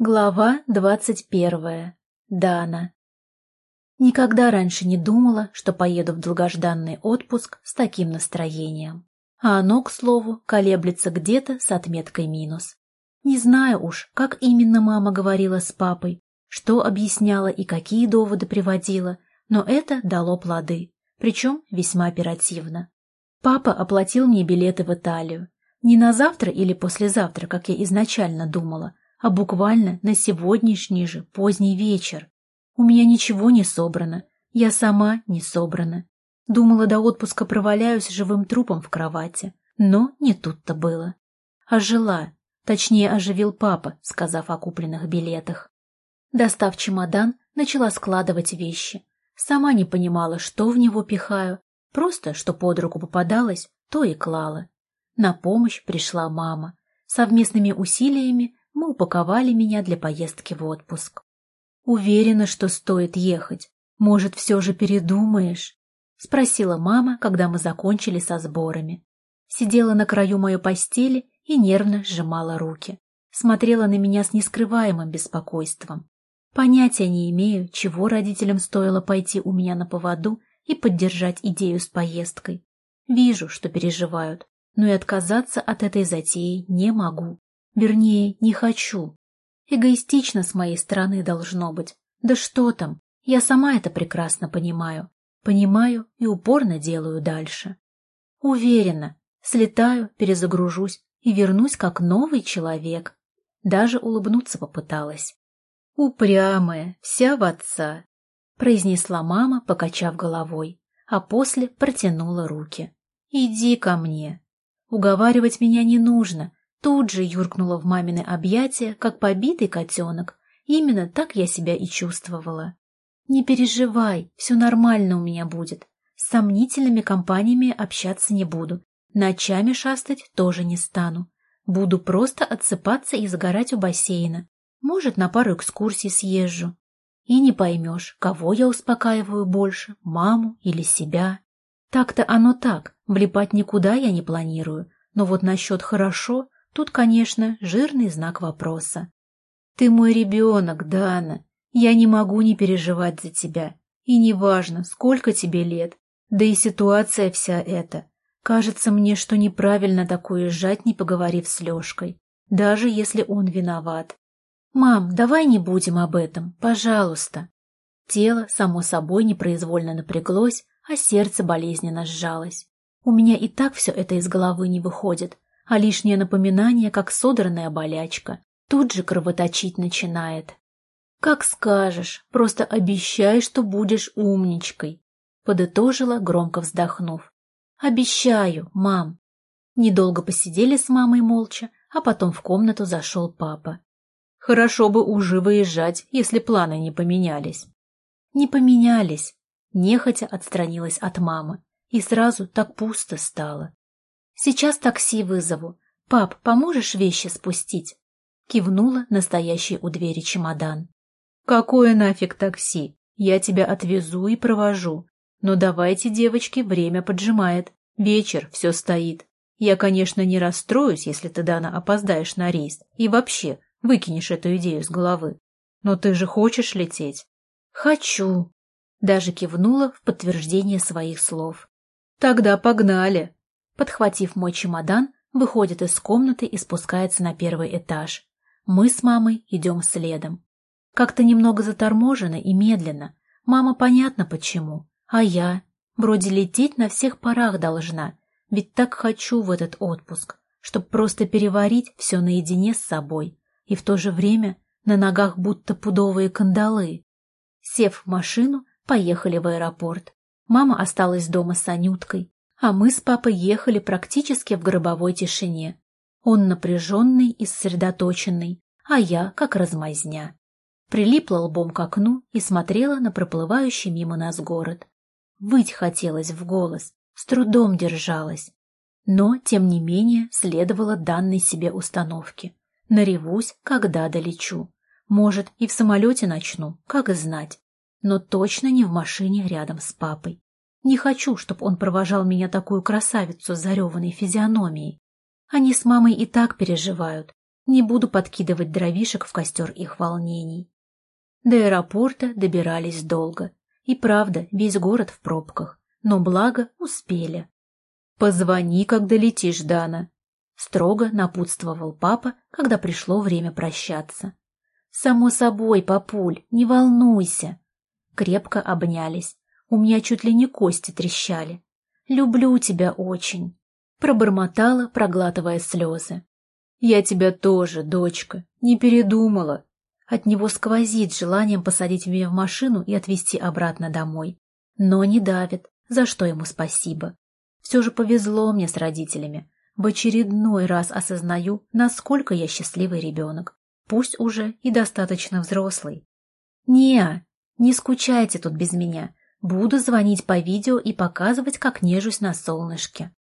Глава двадцать первая. Дана. Никогда раньше не думала, что поеду в долгожданный отпуск с таким настроением. А оно, к слову, колеблется где-то с отметкой минус. Не знаю уж, как именно мама говорила с папой, что объясняла и какие доводы приводила, но это дало плоды, причем весьма оперативно. Папа оплатил мне билеты в Италию. Не на завтра или послезавтра, как я изначально думала, а буквально на сегодняшний же поздний вечер. У меня ничего не собрано, я сама не собрана. Думала, до отпуска проваляюсь живым трупом в кровати, но не тут-то было. Ожила, точнее оживил папа, сказав о купленных билетах. Достав чемодан, начала складывать вещи. Сама не понимала, что в него пихаю, просто, что под руку попадалось, то и клала. На помощь пришла мама. Совместными усилиями мы упаковали меня для поездки в отпуск. Уверена, что стоит ехать. Может, все же передумаешь? Спросила мама, когда мы закончили со сборами. Сидела на краю моей постели и нервно сжимала руки. Смотрела на меня с нескрываемым беспокойством. Понятия не имею, чего родителям стоило пойти у меня на поводу и поддержать идею с поездкой. Вижу, что переживают, но и отказаться от этой затеи не могу. Вернее, не хочу. Эгоистично с моей стороны должно быть. Да что там, я сама это прекрасно понимаю. Понимаю и упорно делаю дальше. Уверена, слетаю, перезагружусь и вернусь как новый человек. Даже улыбнуться попыталась. «Упрямая, вся в отца», — произнесла мама, покачав головой, а после протянула руки. «Иди ко мне. Уговаривать меня не нужно, Тут же юркнула в мамины объятия, как побитый котенок. Именно так я себя и чувствовала. «Не переживай, все нормально у меня будет. С сомнительными компаниями общаться не буду. Ночами шастать тоже не стану. Буду просто отсыпаться и загорать у бассейна. Может, на пару экскурсий съезжу. И не поймешь, кого я успокаиваю больше, маму или себя. Так-то оно так, влипать никуда я не планирую. Но вот насчет «хорошо» Тут, конечно, жирный знак вопроса. «Ты мой ребенок, Дана. Я не могу не переживать за тебя. И неважно, сколько тебе лет. Да и ситуация вся эта. Кажется мне, что неправильно такое сжать, не поговорив с Лешкой, даже если он виноват. «Мам, давай не будем об этом, пожалуйста». Тело, само собой, непроизвольно напряглось, а сердце болезненно сжалось. У меня и так все это из головы не выходит, а лишнее напоминание, как содранная болячка, тут же кровоточить начинает. «Как скажешь, просто обещай, что будешь умничкой», — подытожила, громко вздохнув. «Обещаю, мам». Недолго посидели с мамой молча, а потом в комнату зашел папа. «Хорошо бы уже выезжать, если планы не поменялись». «Не поменялись», — нехотя отстранилась от мамы, и сразу так пусто стало. Сейчас такси вызову. Пап, поможешь вещи спустить?» Кивнула настоящий у двери чемодан. «Какое нафиг такси? Я тебя отвезу и провожу. Но давайте, девочки, время поджимает. Вечер, все стоит. Я, конечно, не расстроюсь, если ты, Дана, опоздаешь на рейс и вообще выкинешь эту идею с головы. Но ты же хочешь лететь?» «Хочу!» Даже кивнула в подтверждение своих слов. «Тогда погнали!» Подхватив мой чемодан, выходит из комнаты и спускается на первый этаж. Мы с мамой идем следом. Как-то немного заторможенно и медленно. Мама понятно почему. А я? Вроде лететь на всех парах должна. Ведь так хочу в этот отпуск, чтоб просто переварить все наедине с собой. И в то же время на ногах будто пудовые кандалы. Сев в машину, поехали в аэропорт. Мама осталась дома с Анюткой а мы с папой ехали практически в гробовой тишине. Он напряженный и сосредоточенный, а я как размазня. Прилипла лбом к окну и смотрела на проплывающий мимо нас город. Выть хотелось в голос, с трудом держалась. Но, тем не менее, следовало данной себе установке. Наревусь, когда долечу. Может, и в самолете начну, как знать. Но точно не в машине рядом с папой. Не хочу, чтобы он провожал меня такую красавицу с зареванной физиономией. Они с мамой и так переживают. Не буду подкидывать дровишек в костер их волнений. До аэропорта добирались долго. И правда, весь город в пробках. Но благо успели. «Позвони, когда летишь, Дана», — строго напутствовал папа, когда пришло время прощаться. «Само собой, папуль, не волнуйся». Крепко обнялись. У меня чуть ли не кости трещали. «Люблю тебя очень», — пробормотала, проглатывая слезы. «Я тебя тоже, дочка, не передумала». От него сквозит желанием посадить меня в машину и отвезти обратно домой. Но не давит, за что ему спасибо. Все же повезло мне с родителями. В очередной раз осознаю, насколько я счастливый ребенок. Пусть уже и достаточно взрослый. не не скучайте тут без меня. Буду звонить по видео и показывать, как нежусь на солнышке.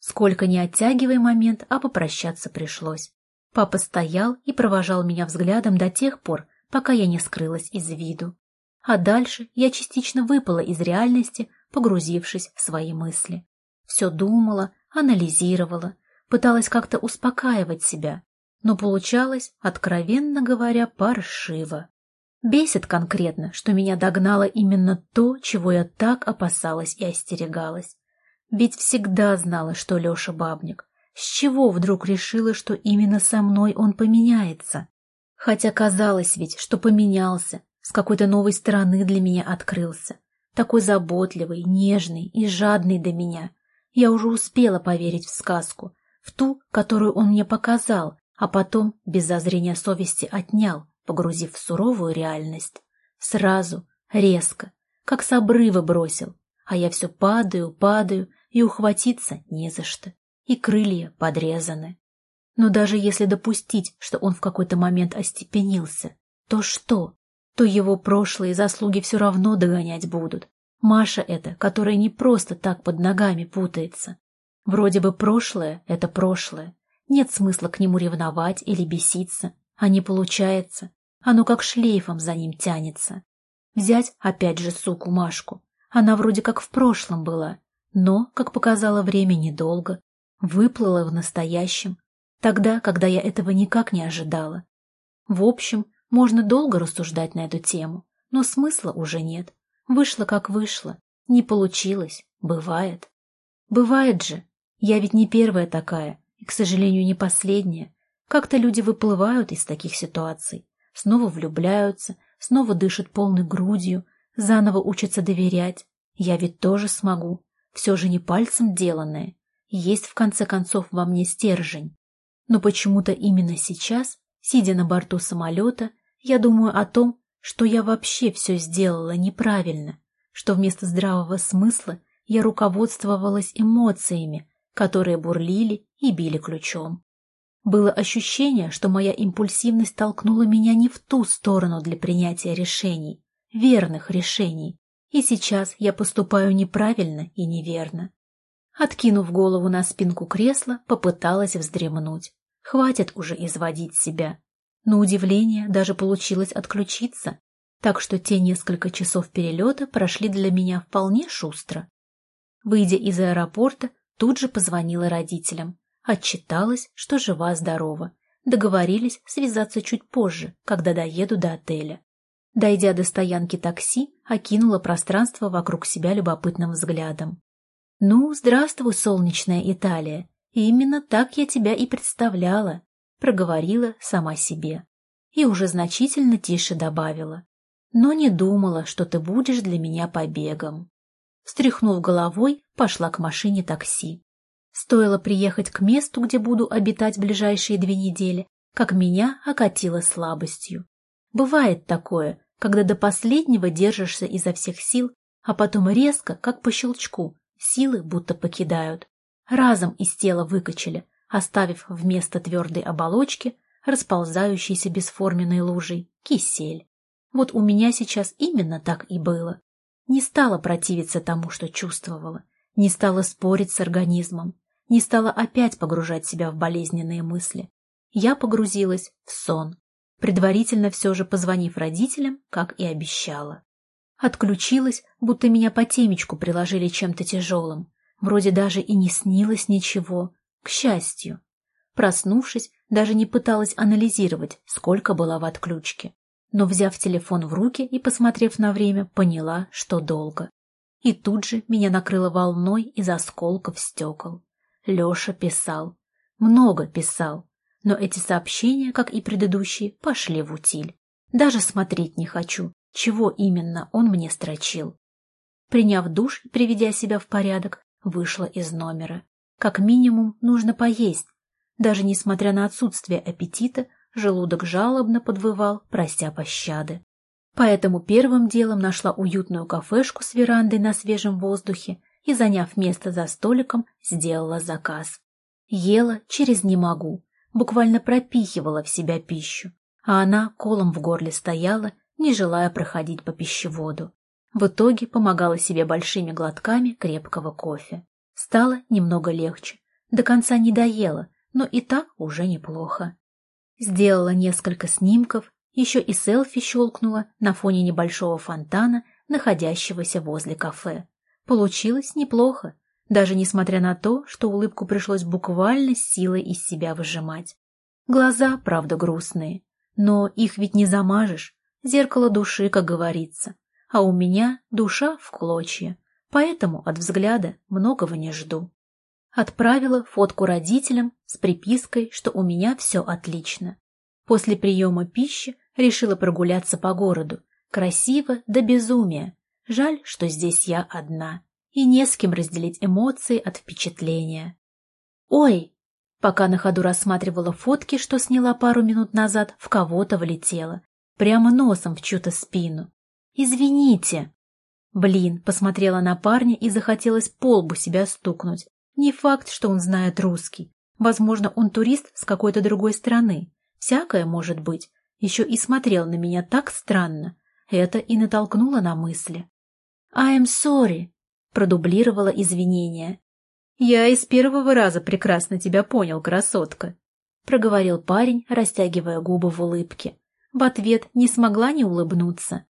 Сколько не оттягивай момент, а попрощаться пришлось. Папа стоял и провожал меня взглядом до тех пор, пока я не скрылась из виду. А дальше я частично выпала из реальности, погрузившись в свои мысли. Все думала, анализировала, пыталась как-то успокаивать себя, но получалось, откровенно говоря, паршиво. Бесит конкретно, что меня догнало именно то, чего я так опасалась и остерегалась. Ведь всегда знала, что Леша бабник. С чего вдруг решила, что именно со мной он поменяется? Хотя казалось ведь, что поменялся, с какой-то новой стороны для меня открылся. Такой заботливый, нежный и жадный до меня. Я уже успела поверить в сказку, в ту, которую он мне показал, а потом, без зазрения совести, отнял, погрузив в суровую реальность. Сразу, резко, как с обрыва бросил, а я все падаю, падаю, и ухватиться не за что, и крылья подрезаны. Но даже если допустить, что он в какой-то момент остепенился, то что? То его прошлые заслуги все равно догонять будут. Маша это, которая не просто так под ногами путается. Вроде бы прошлое — это прошлое. Нет смысла к нему ревновать или беситься, а не получается. Оно как шлейфом за ним тянется. Взять опять же суку Машку. Она вроде как в прошлом была, но, как показало время, недолго. Выплыла в настоящем, тогда, когда я этого никак не ожидала. В общем, можно долго рассуждать на эту тему, но смысла уже нет. Вышло как вышло, не получилось, бывает. Бывает же, я ведь не первая такая, и, к сожалению, не последняя. Как-то люди выплывают из таких ситуаций, снова влюбляются, снова дышат полной грудью, заново учатся доверять. Я ведь тоже смогу, все же не пальцем деланное. Есть, в конце концов, во мне стержень. Но почему-то именно сейчас, сидя на борту самолета, я думаю о том, что я вообще все сделала неправильно, что вместо здравого смысла я руководствовалась эмоциями, которые бурлили и били ключом. Было ощущение, что моя импульсивность толкнула меня не в ту сторону для принятия решений, верных решений, и сейчас я поступаю неправильно и неверно. Откинув голову на спинку кресла, попыталась вздремнуть. Хватит уже изводить себя. На удивление даже получилось отключиться, так что те несколько часов перелета прошли для меня вполне шустро. Выйдя из аэропорта, тут же позвонила родителям. Отчиталась, что жива-здорова. Договорились связаться чуть позже, когда доеду до отеля. Дойдя до стоянки такси, окинула пространство вокруг себя любопытным взглядом. «Ну, здравствуй, солнечная Италия. Именно так я тебя и представляла», — проговорила сама себе. И уже значительно тише добавила. «Но не думала, что ты будешь для меня побегом». Встряхнув головой, пошла к машине такси. Стоило приехать к месту, где буду обитать ближайшие две недели, как меня окатило слабостью. Бывает такое, когда до последнего держишься изо всех сил, а потом резко, как по щелчку, силы будто покидают. Разом из тела выкачали, оставив вместо твердой оболочки расползающейся бесформенной лужей кисель. Вот у меня сейчас именно так и было. Не стала противиться тому, что чувствовала, не стала спорить с организмом, не стала опять погружать себя в болезненные мысли. Я погрузилась в сон, предварительно все же позвонив родителям, как и обещала. Отключилась, будто меня по темечку приложили чем-то тяжелым. Вроде даже и не снилось ничего. К счастью. Проснувшись, даже не пыталась анализировать, сколько была в отключке. Но, взяв телефон в руки и посмотрев на время, поняла, что долго. И тут же меня накрыло волной из осколков стекол. Леша писал. Много писал. Но эти сообщения, как и предыдущие, пошли в утиль. Даже смотреть не хочу, чего именно он мне строчил. Приняв душ и приведя себя в порядок, вышла из номера. Как минимум, нужно поесть. Даже несмотря на отсутствие аппетита, желудок жалобно подвывал, прося пощады. Поэтому первым делом нашла уютную кафешку с верандой на свежем воздухе и, заняв место за столиком, сделала заказ. Ела через «не могу», буквально пропихивала в себя пищу, а она колом в горле стояла, не желая проходить по пищеводу. В итоге помогала себе большими глотками крепкого кофе. Стало немного легче. До конца не доела, но и так уже неплохо. Сделала несколько снимков, еще и селфи щелкнула на фоне небольшого фонтана, находящегося возле кафе. Получилось неплохо, даже несмотря на то, что улыбку пришлось буквально силой из себя выжимать. Глаза, правда, грустные, но их ведь не замажешь, зеркало души, как говорится а у меня душа в клочья, поэтому от взгляда многого не жду. Отправила фотку родителям с припиской, что у меня все отлично. После приема пищи решила прогуляться по городу. Красиво до безумия. Жаль, что здесь я одна. И не с кем разделить эмоции от впечатления. «Ой!» Пока на ходу рассматривала фотки, что сняла пару минут назад, в кого-то влетела. Прямо носом в чью-то спину. «Извините!» Блин, посмотрела на парня и захотелось полбу себя стукнуть. Не факт, что он знает русский. Возможно, он турист с какой-то другой страны. Всякое может быть. Еще и смотрел на меня так странно. Это и натолкнуло на мысли. «I'm sorry», — продублировала извинения. «Я из первого раза прекрасно тебя понял, красотка», — проговорил парень, растягивая губы в улыбке. В ответ не смогла не улыбнуться.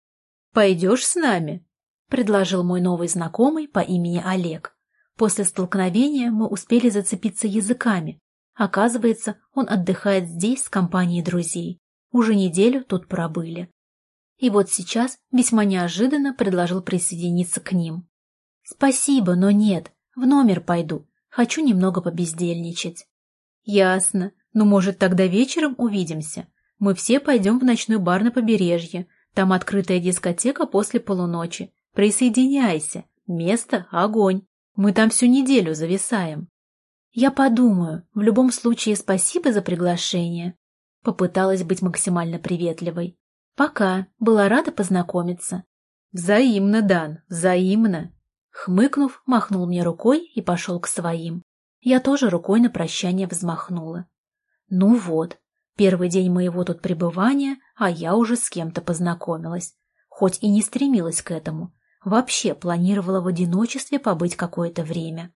«Пойдешь с нами?» — предложил мой новый знакомый по имени Олег. После столкновения мы успели зацепиться языками. Оказывается, он отдыхает здесь с компанией друзей. Уже неделю тут пробыли. И вот сейчас весьма неожиданно предложил присоединиться к ним. «Спасибо, но нет. В номер пойду. Хочу немного побездельничать». «Ясно. Ну, может, тогда вечером увидимся. Мы все пойдем в ночной бар на побережье. Там открытая дискотека после полуночи. Присоединяйся. Место — огонь. Мы там всю неделю зависаем. Я подумаю. В любом случае, спасибо за приглашение. Попыталась быть максимально приветливой. Пока. Была рада познакомиться. Взаимно, Дан, взаимно. Хмыкнув, махнул мне рукой и пошел к своим. Я тоже рукой на прощание взмахнула. Ну вот, Первый день моего тут пребывания, а я уже с кем-то познакомилась. Хоть и не стремилась к этому. Вообще планировала в одиночестве побыть какое-то время.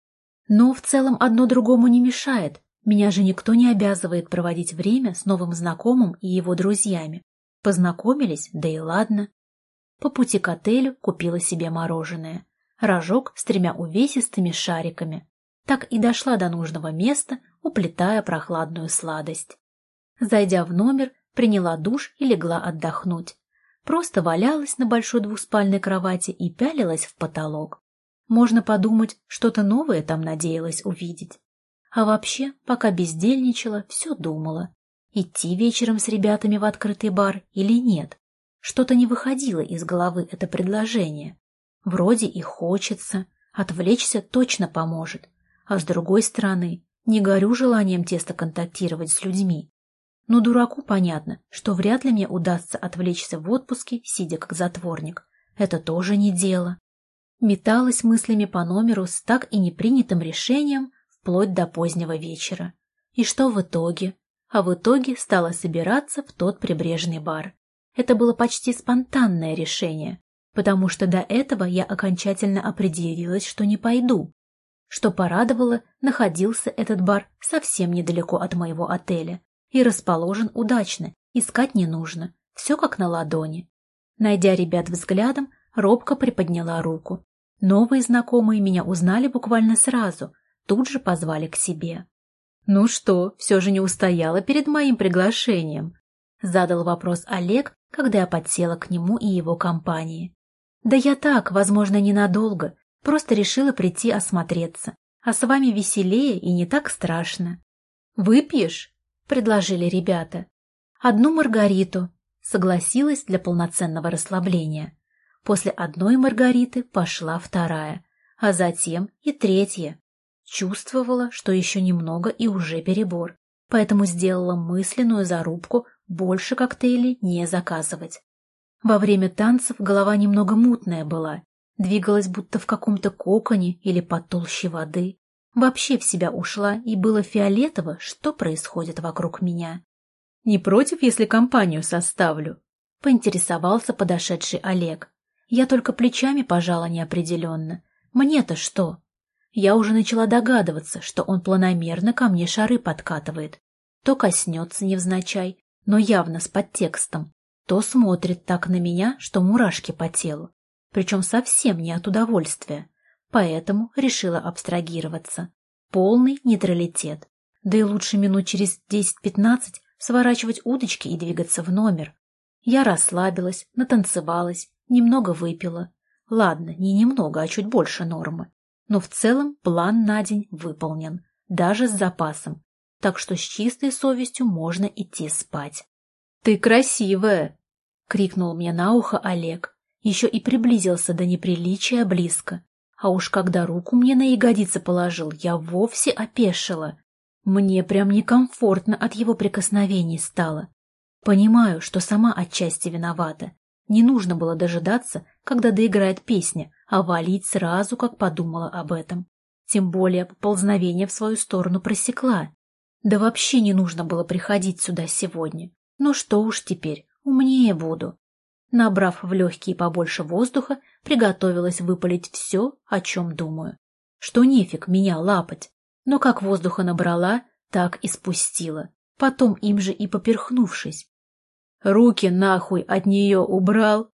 Но в целом одно другому не мешает. Меня же никто не обязывает проводить время с новым знакомым и его друзьями. Познакомились, да и ладно. По пути к отелю купила себе мороженое. Рожок с тремя увесистыми шариками. Так и дошла до нужного места, уплетая прохладную сладость. Зайдя в номер, приняла душ и легла отдохнуть. Просто валялась на большой двуспальной кровати и пялилась в потолок. Можно подумать, что-то новое там надеялась увидеть. А вообще, пока бездельничала, все думала. Идти вечером с ребятами в открытый бар или нет? Что-то не выходило из головы это предложение. Вроде и хочется, отвлечься точно поможет. А с другой стороны, не горю желанием тесно контактировать с людьми. Но дураку понятно, что вряд ли мне удастся отвлечься в отпуске, сидя как затворник. Это тоже не дело. Металась мыслями по номеру с так и непринятым решением вплоть до позднего вечера. И что в итоге? А в итоге стала собираться в тот прибрежный бар. Это было почти спонтанное решение, потому что до этого я окончательно определилась, что не пойду. Что порадовало, находился этот бар совсем недалеко от моего отеля, и расположен удачно, искать не нужно, все как на ладони. Найдя ребят взглядом, робко приподняла руку. Новые знакомые меня узнали буквально сразу, тут же позвали к себе. Ну что, все же не устояла перед моим приглашением? Задал вопрос Олег, когда я подсела к нему и его компании. Да я так, возможно, ненадолго, просто решила прийти осмотреться. А с вами веселее и не так страшно. «Выпьешь?» — предложили ребята. «Одну маргариту», — согласилась для полноценного расслабления. После одной маргариты пошла вторая, а затем и третья. Чувствовала, что еще немного и уже перебор, поэтому сделала мысленную зарубку больше коктейлей не заказывать. Во время танцев голова немного мутная была, двигалась будто в каком-то коконе или под толще воды. Вообще в себя ушла, и было фиолетово, что происходит вокруг меня. «Не против, если компанию составлю?» — поинтересовался подошедший Олег. Я только плечами пожала неопределенно. Мне-то что? Я уже начала догадываться, что он планомерно ко мне шары подкатывает. То коснется невзначай, но явно с подтекстом, то смотрит так на меня, что мурашки по телу. Причем совсем не от удовольствия поэтому решила абстрагироваться. Полный нейтралитет. Да и лучше минут через 10-15 сворачивать удочки и двигаться в номер. Я расслабилась, натанцевалась, немного выпила. Ладно, не немного, а чуть больше нормы. Но в целом план на день выполнен, даже с запасом. Так что с чистой совестью можно идти спать. «Ты красивая!» — крикнул мне на ухо Олег. Еще и приблизился до неприличия близко. А уж когда руку мне на ягодицы положил, я вовсе опешила. Мне прям некомфортно от его прикосновений стало. Понимаю, что сама отчасти виновата. Не нужно было дожидаться, когда доиграет песня, а валить сразу, как подумала об этом. Тем более поползновение в свою сторону просекла. Да вообще не нужно было приходить сюда сегодня. Ну что уж теперь, умнее буду. Набрав в легкие побольше воздуха, приготовилась выпалить все, о чем думаю. Что нефиг меня лапать. Но как воздуха набрала, так и спустила. Потом им же и поперхнувшись. «Руки нахуй от нее убрал!»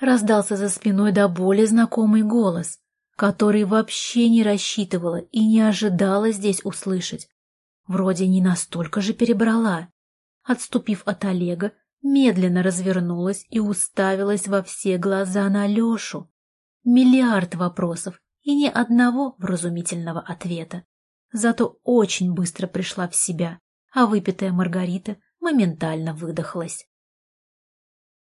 Раздался за спиной до боли знакомый голос, который вообще не рассчитывала и не ожидала здесь услышать. Вроде не настолько же перебрала. Отступив от Олега, медленно развернулась и уставилась во все глаза на Лешу. Миллиард вопросов и ни одного вразумительного ответа. Зато очень быстро пришла в себя, а выпитая Маргарита моментально выдохлась.